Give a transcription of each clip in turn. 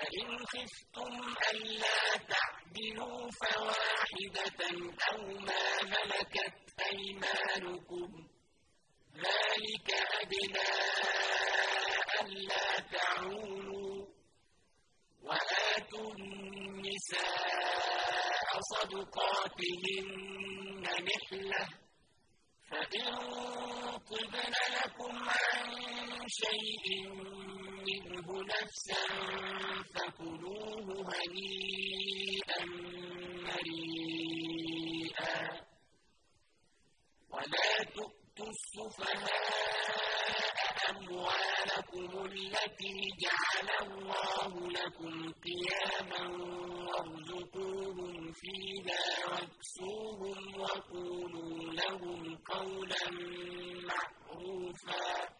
فإن خفتم ألا تعدلوا فواحدة أو ما ملكت أيمانكم ذلك أدنى ألا تعولوا وآتوا النساء صدقاتهن نحلة فإن طبن لكم عن شيء منه نفسا فكلوه هنيئا مريئا ولا تؤتوا السفهاء أموالكم التي جعل الله لكم قياما وارزقوهم فيها واكسوهم وقولوا لهم قولا معروفا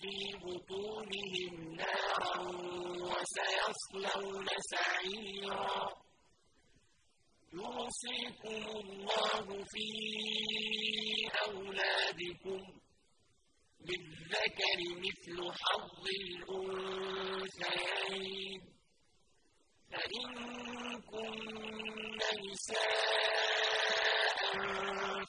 في بطونهم نارا وسيصلون سعيرا. يوصيكم الله في أولادكم للذكر مثل حظ الأنثيين. فإن كن نساء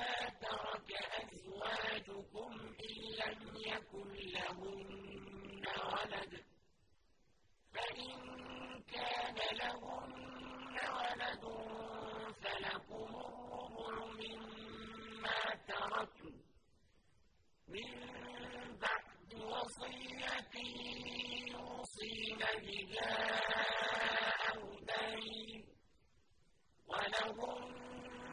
نصف ما ترك أزواجكم إن لم يكن لهن ولد. فإن كان لهن ولد فلكم الربع مما تركوا من بعد وصية يوصين بها أو دين ولهن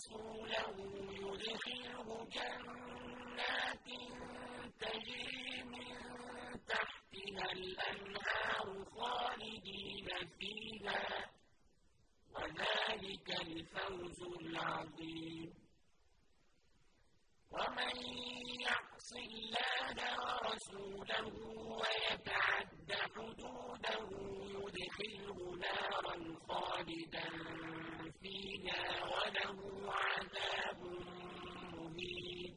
ورسوله يدخله جنات تجري من تحتها الأنهار خالدين فيها وذلك الفوز العظيم. ومن يعص الله ورسوله ويتعد حدوده يدخله نارا خالدا فيها وله عذاب مهين.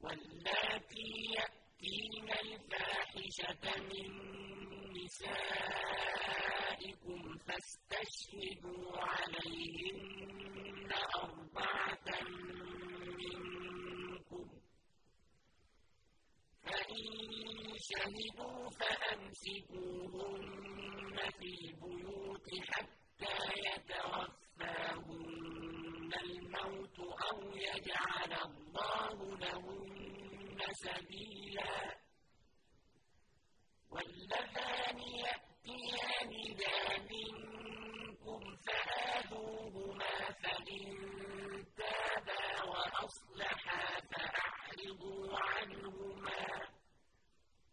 واللاتي يأتين الفاحشة من نسائكم فاستشهدوا عليهن أربعة شهدوا فأمسكوهن في البيوت حتى يتوفاهن الموت أو يجعل الله لهن سبيلا. واللذان يأتيان ذا منكم فآذوهما فإن تابا وأصلحا فأعرضوا عنهما.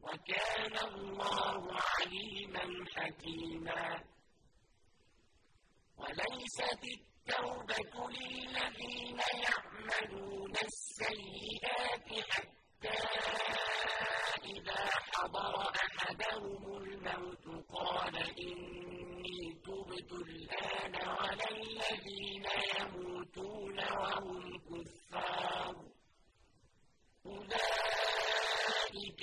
وكان الله عليما حكيما. وليست التوبة للذين يعملون السيئات حتى إذا حضر أحدهم الموت قال إني تبت الآن ولا الذين يموتون وهم كفار. أولئك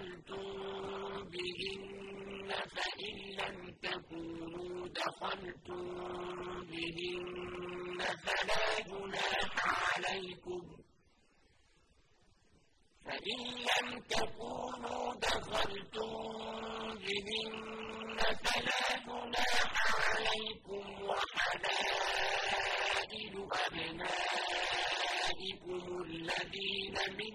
دخلتم بهن فإن لم تكونوا دخلتم بهن فلا جناح عليكم. فإن لم تكونوا دخلتم بهن فلا جناح عليكم وحلائل أبنائكم الذين من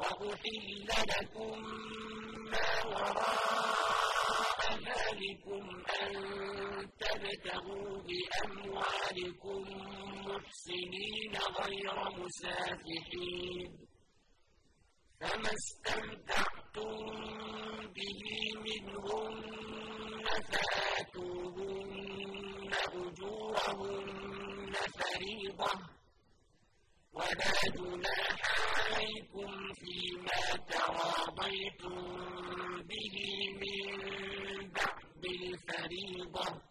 وأحل لكم ما وراء ذلكم أن تبتغوا بأموالكم محسنين غير مسافحين فما استمتعتم به منهن فآتوهن أجورهن فريضة ولا جناح عليكم فيما تراضيتم به من بعد الفريضة.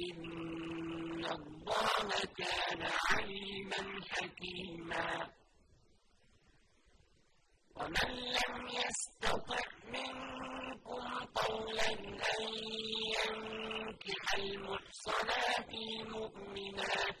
إن الله كان عليما حكيما. ومن لم يستطع منكم طولا أن ينكح المحصنات المؤمنات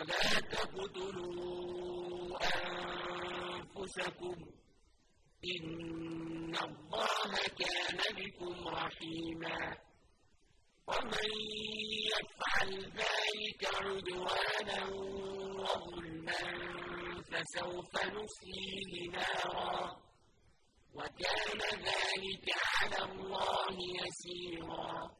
ولا تقتلوا أنفسكم. إن الله كان بكم رحيما. ومن يفعل ذلك عدوانا وظلما فسوف نصليه نارا. وكان ذلك على الله يسيرا.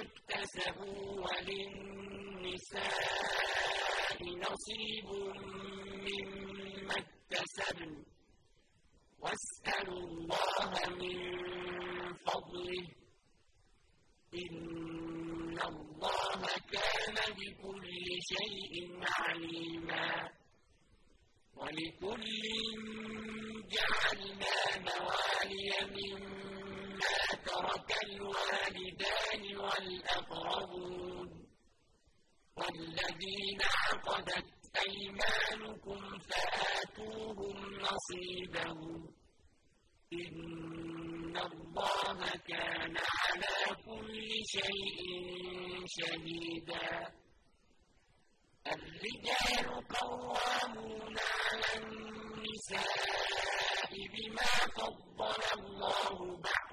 اكتسبوا وللنساء نصيب مما اكتسبن واسألوا الله من فضله إن الله كان بكل شيء عليما ولكل جعلنا موالي مما ترك الوالدان والأقربون والذين عقدت أيمانكم فآتوهم نصيبهم إن الله كان على كل شيء شهيدا الرجال قوامون على النساء بما فضل الله بعضهم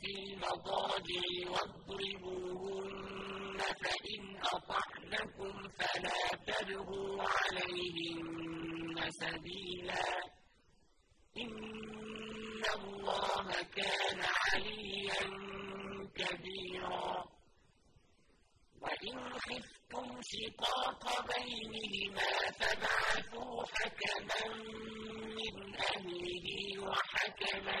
في المضاجع واضربوهن فإن أطعنكم فلا تبغوا عليهن سبيلا. إن الله كان عليا كبيرا. وإن خفتم شقاق بينهما فابعثوا حكما من أهله وحكما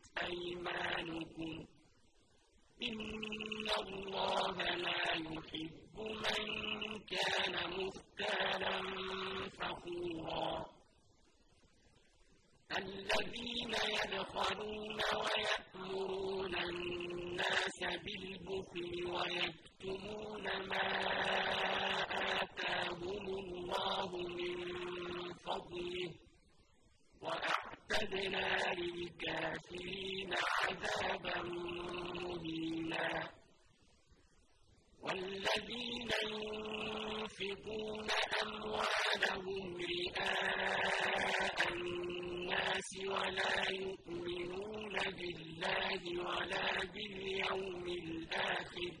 أيمانكم إن الله لا يحب من كان مختالا فخورا الذين يبخلون ويأمرون الناس بالبخل ويكفرون يكتمون ما آتاهم الله من فضله وأعتدنا للكافرين عذابا مهينا. والذين ينفقون أموالهم رئاء الناس ولا يؤمنون بالله ولا باليوم الآخر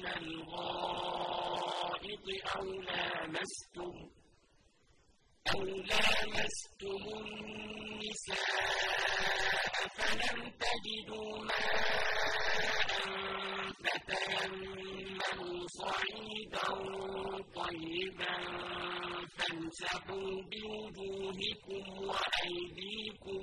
من الغائط أو لامستم أو لامستم النساء فلم تجدوا ماء فتيمموا صعيدا طيبا فامسحوا بوجوهكم وأيديكم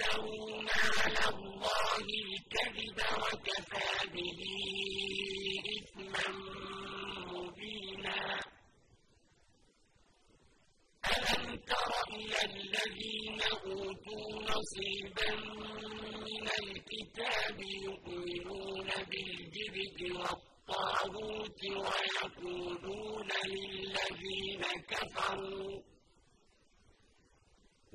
يفترون على الله الكذب وكفى به إثما مبينا ألم تر إلى الذين أوتوا نصيبا من الكتاب يؤمنون بالجبت والطاغوت ويقولون للذين كفروا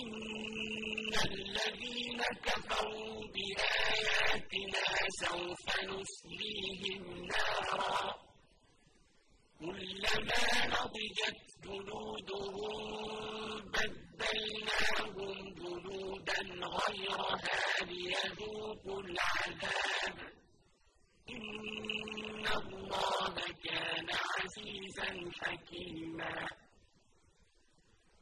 إِنَّ الَّذِينَ كفروا بآياتنا سوف نسليهم نارا كلما نضجت جلودهم بدلناهم جلودا غيرها ليذوقوا العذاب إن الله كان عزيزا حكيما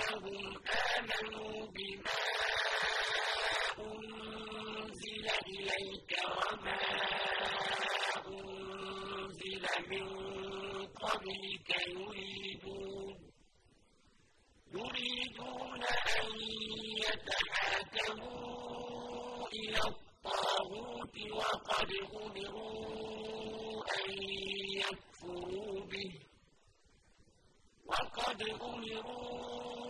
أنهم آمنوا بما أنزل إليك وما أنزل من قبلك يريدون يريدون أن يتحاكموا إلى الطاغوت وقد أمروا أن يكفروا به. وقد أمروا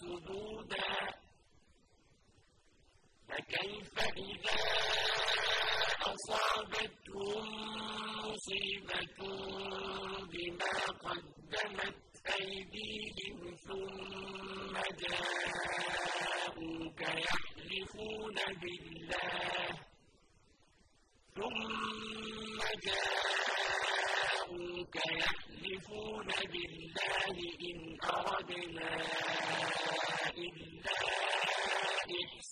صدودا فكيف إذا أصابتهم مصيبة بما قدمت أيديهم ثم جاءوك يحلفون بالله ثم جاءوك يحلفون بالله إن أردنا إلا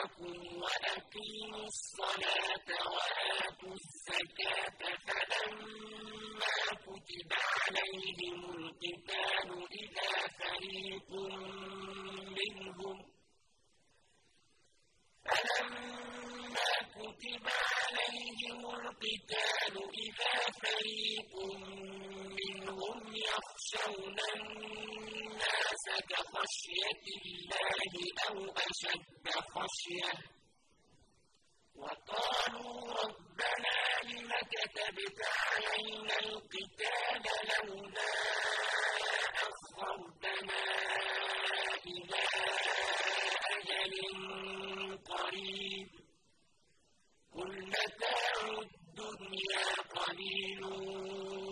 أيديكم وأقيموا الصلاة وآتوا الزكاة فلما كتب عليهم القتال إذا فريق منهم فلما كتب عليهم القتال إذا فريق منهم هم يخشون الناس كخشية الله أو أشد خشية وقالوا ربنا لم كتبت علينا القتال لولا أخرتنا إلى أجل قريب قل متاع الدنيا قليل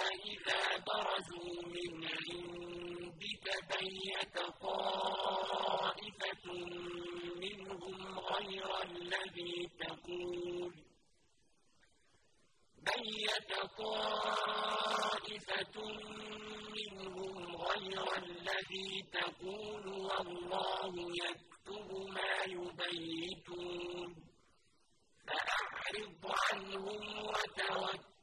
فَإِذَا بَرَزُوا مِنْ عِندِكَ بَيَّتَ طَائِفَةٌ مِّنْهُمْ غَيْرَ الَّذِي تَقُولُ. بَيَّتَ طَائِفَةٌ مِّنْهُمْ غَيْرَ الَّذِي تَقُولُ وَاللَّهُ يَكْتُبُ مَا يُبَيِّتُونَ. فَأَعْرِضْ عَنْهُمْ وَتَوَكَّلْ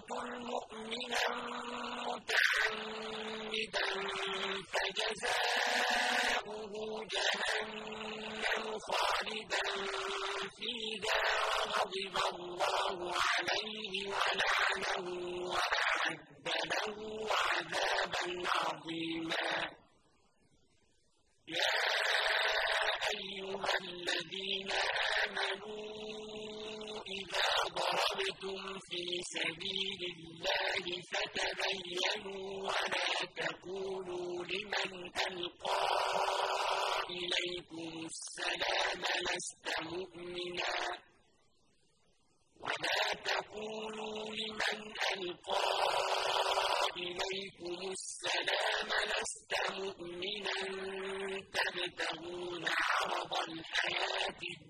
يَقْتُلْ مُؤْمِنًا مُّتَعَمِّدًا فَجَزَاؤُهُ جَهَنَّمُ خَالِدًا فِيهَا وَغَضِبَ اللَّهُ عَلَيْهِ وَلَعَنَهُ وَأَعَدَّ لَهُ عَذَابًا عَظِيمًا يَا أَيُّهَا الَّذِينَ آمَنُوا إِذَا ضَرَبْتُمْ فِي سَبِيلِ اللَّهِ فَتَبَيَّنُوا وَلَا تَقُولُوا لِمَنْ أَلْقَىٰ إِلَيْكُمُ السَّلَامَ لَسْتَ مُؤْمِنًا وَلَا تَقُولُوا لِمَنْ أَلْقَىٰ إِلَيْكُمُ السَّلَامَ لَسْتَ مُؤْمِنًا تَبْتَغُونَ عَرَضَ الْحَيَاةِ الدُّنْيَا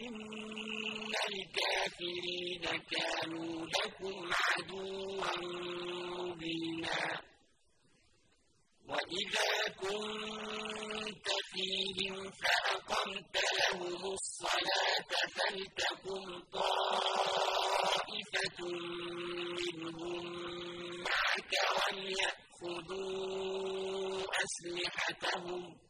إِنَّ الْكَافِرِينَ كَانُوا لَكُمْ عَدُوًّا مُّبِينًا وَإِذَا كُنتَ فِيهِمْ فَأَقَمْتَ لَهُمُ الصَّلَاةَ فَلْتَقُمْ طَائِفَةٌ مِّنْهُم مَّعَكَ وَلْيَأْخُذُوا أَسْلِحَتَهُمْ ۖ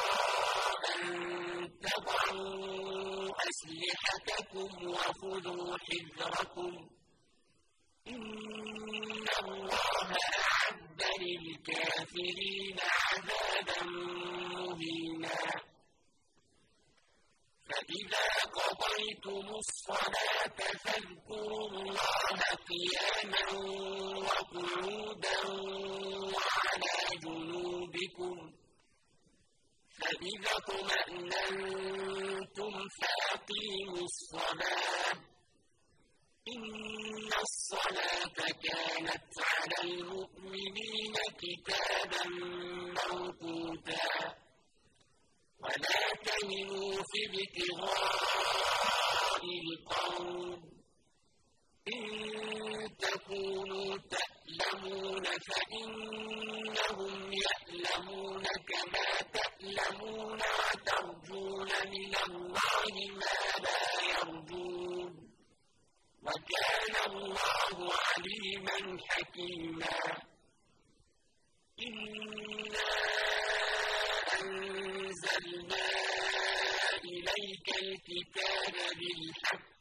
تَضَعُوا أَسْلِحَتَكُمْ وَخُذُوا حِذْرَكُمْ ۗ. إِنَّ اللَّهَ أَعَدَّ لِلْكَافِرِينَ عَذَابًا مُّهِينًا. فَإِذَا قضيتم الصلاة فاذكروا الله قياما وقعودا فإذا اطمأننتم فأقيموا الصلاة. إن الصلاة كانت على المؤمنين كتابا موقوتا. ولا تهنوا في ابتغاء القوم إن تكونوا تألمون فإنهم يألمون كما تألمون وترجون من الله ما لا يرجون. وكان الله عليما حكيما. إنا أنزلنا إليك الكتاب بالحق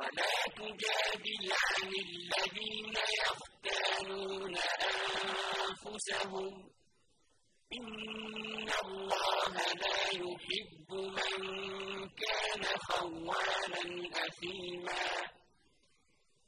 ولا تجادل عن الذين يختانون أنفسهم. إن الله لا يحب من كان خوانا أثيما.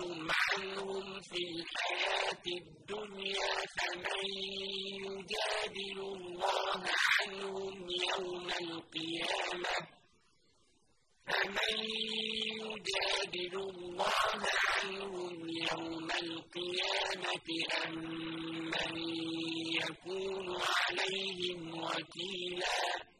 جادلتم عنهم في الحياة الدنيا فمن يجادل الله عنهم يوم القيامة؟ فمن يجادل الله عنهم يوم القيامة أم من يكون عليهم وكيلا؟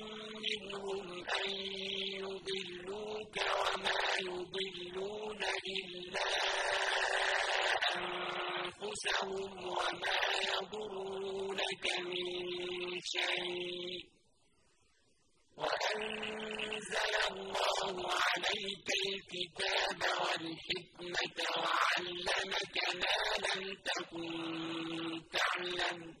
منهم أن يضلوك وما يضلون إلا أنفسهم وما يضرونك من شيء. وأنزل الله عليك الكتاب والحكمة وعلمك ما لم تكن تعلم.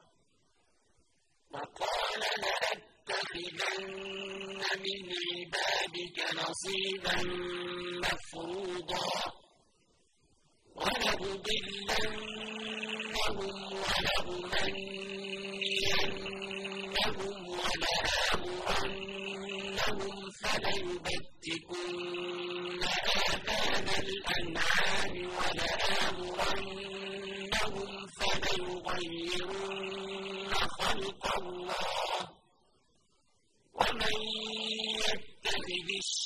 نصيبا مفروضا ولأضلنهم ولأمنينهم ولآمرنهم فليبتكن الْأَنْعَامِ وَلَآمُرَنَّهُمْ فَلَيُغَيِّرُنَّ خَلْقَ اللَّهِ ۚ وَمَن يَتَّخِذِ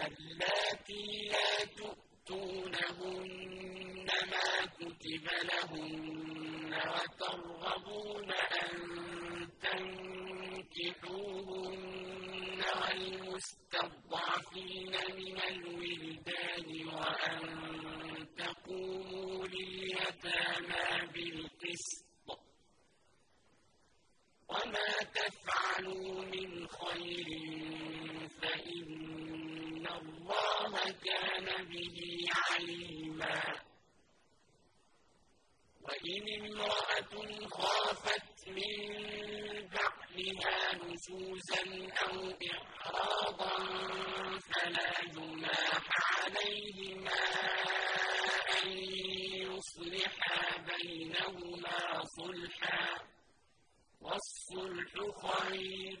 اللَّاتِي لَا تُؤْتُونَهُنَّ مَا كُتِبَ لَهُنَّ وَتَرْغَبُونَ أَن تَنكِحُوهُنَّ وَالْمُسْتَضْعَفِينَ مِنَ الْوِلْدَانِ وَأَن تَقُومُوا لِلْيَتَامَىٰ بِالْقِسْطِ ۚ وَمَا تَفْعَلُوا مِنْ خَيْرٍ فَإِنَّ اللَّهَ كَانَ بِهِ عَلِيمًا وَإِنِ امْرَأَةٌ خَافَتْ مِن بَعْلِهَا نشوزا أو إعراضا فلا جناح عليهما أن يصلحا بينهما صلحا والصلح خير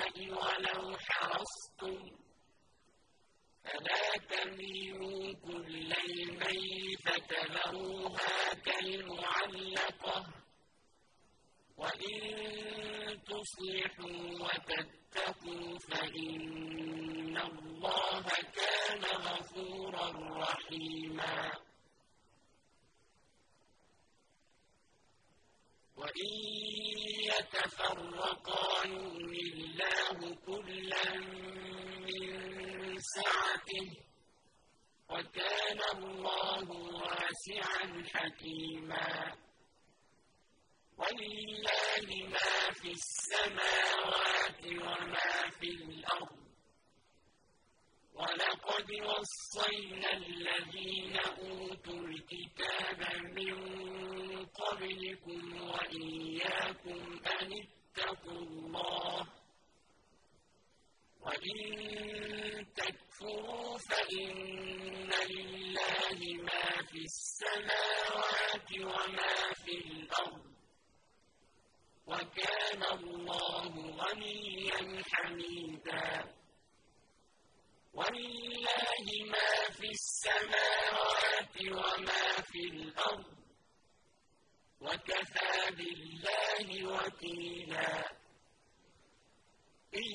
ولو حرصتم فلا تميلوا كل الميل فتذروها كالمعلقة. وإن تصلحوا وتتقوا فإن الله كان غفورا رحيما. وإن يتفرقا يؤمن الله كلا من سعته وكان الله واسعا حكيما. ولله ما في السماوات وما في الأرض ولقد وصينا الذين أوتوا الكتاب من قبلكم وإياكم أن اتقوا الله وإن تكفروا فإن لله ما في السماوات وما في الأرض وكان الله غنيا حميدا ولله ما في السماوات وما في الأرض وكفى بالله وكيلا. إن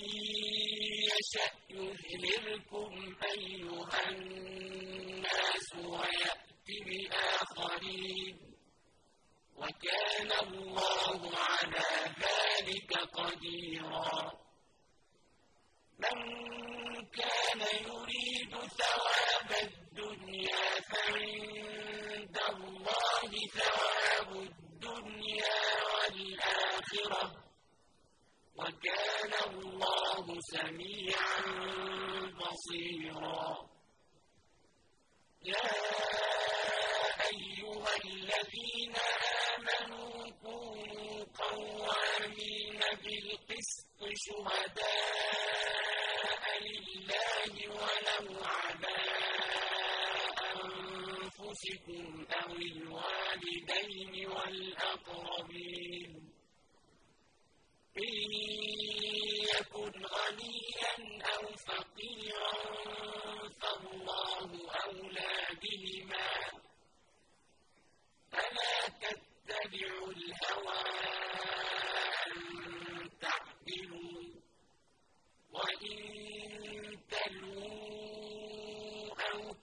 يشأ يذهبكم أيها الناس ويأت بآخرين. وكان الله على ذلك قديرا. من كان يريد ثواب الدنيا فعند الله ثواب الدنيا والآخرة. وكان الله سميعا بصيرا. يا أيها الذين آمنوا كونوا قوامين بالقسط شهداء لله ولو على أنفسكم أو الوالدين والأقربين. إن يكن غنيا أو فقيرا فالله أولى بهما. فلا تتبعوا الهوى أن تعدلوا. وإن تلووا أو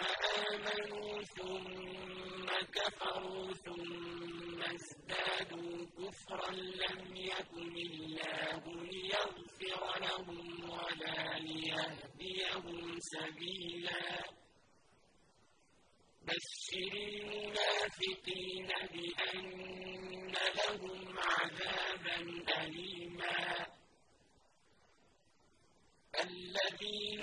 آمنوا ثم كفروا ثم ازدادوا كفرا لم يكن الله ليغفر لهم ولا ليهديهم سبيلا. بشر المنافقين بأن لهم عذابا أليما. الذين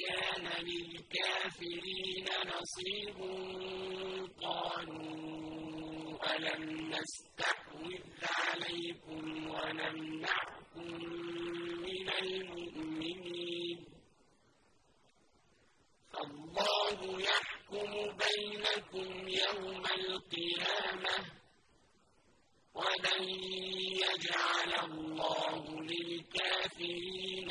كان للكافرين نصيب. قالوا ألم نستحوذ عليكم ونمنعكم من المؤمنين؟ فالله يحكم بينكم يوم القيامة ولن يجعل الله للكافرين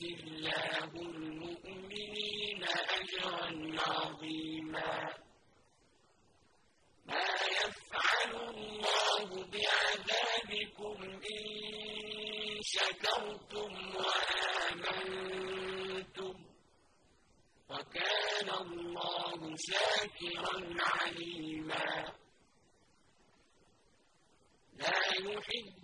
يؤتي الله المؤمنين أجرا عظيما ما يفعل الله بعذابكم إن شكرتم وآمنتم وكان الله شاكرا عليما لا يحب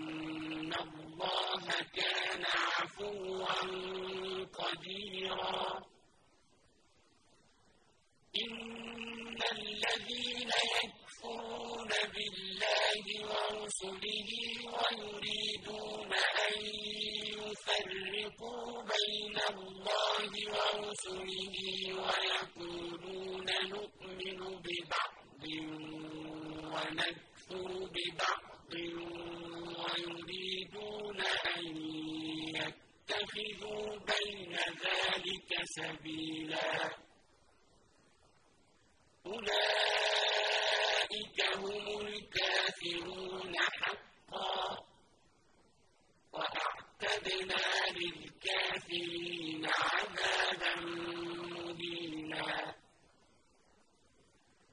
كان عفوا قديرا. إن الذين يكفرون بالله ورسله ويريدون أن يفرقوا بين الله ورسله ويقولون نؤمن ببعض ونكفر ببعض ويريدون أن يتخذوا بين ذلك سبيلا. أولئك هم الكافرون حقا. وأعتدنا للكافرين عذابا مهينا.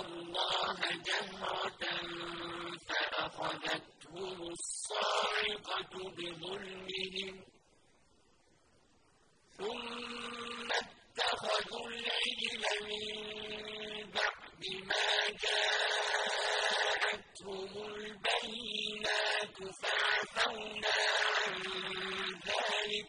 الله جهرة فأخذتهم الصاعقة بظلمهم ثم اتخذوا العجل من بعد ما جاءتهم البينات فعفونا عن ذلك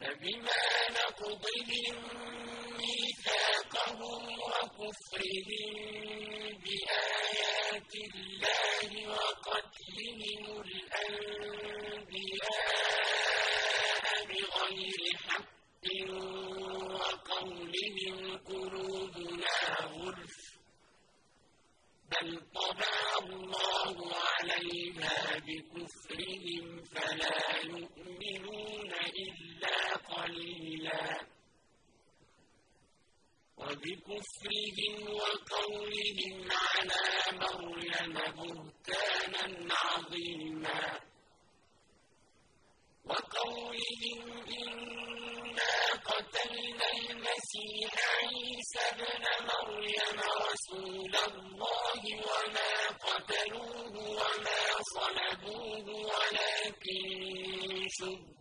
فبما نقضهم ميثاقهم وكفرهم بآيات الله وقتلهم الأنبياء بغير حق وقولهم قلوبنا غلف بل طبع الله عليها بكفرهم فلا يؤمنون إلا قليلا. وبكفرهم وقولهم على مريم بهتانا عظيما. وقولهم إنا قتلنا المسيح عيسى ابن مريم رسول الله وما قتلوه وما صلبوه ولكن شبه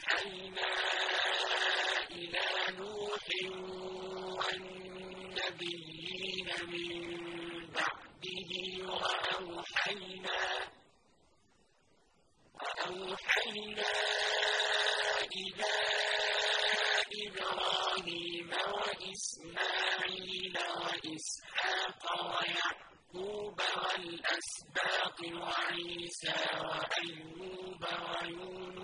أوحينا إلى نوح والنبيين من بعده وأوحينا وأوحينا إلى إبراهيم وإسماعيل وإسحاق ويعقوب والأسباط وعيسى وأيوب ويونس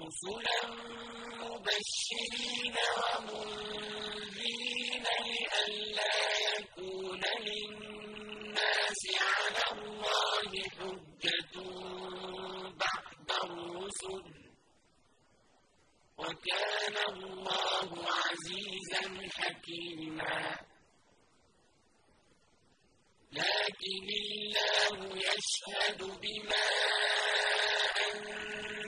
رسلا مبشرين ومنذرين لئلا يكون للناس على الله حجة بعد الرسل. وكان الله عزيزا حكيما. لكن الله يشهد بما أنزل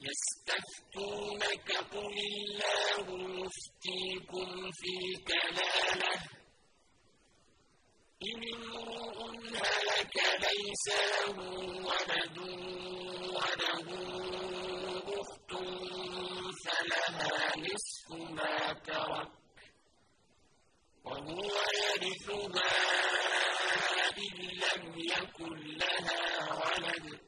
يَسْتَفْتُونَكَ قُلِ اللَّهُ يُفْتِيكُمْ فِي الْكَلَالَةِ ۚ إِنِ امْرُؤٌ هَلَكَ لَيْسَ لَهُ وَلَدٌ وَلَهُ أُخْتٌ فَلَهَا نِصْفُ مَا تَرَكَ ۚ. وَهُوَ يَرِثُهَا إِن لَّمْ يَكُن لَّهَا وَلَدٌ ۚ.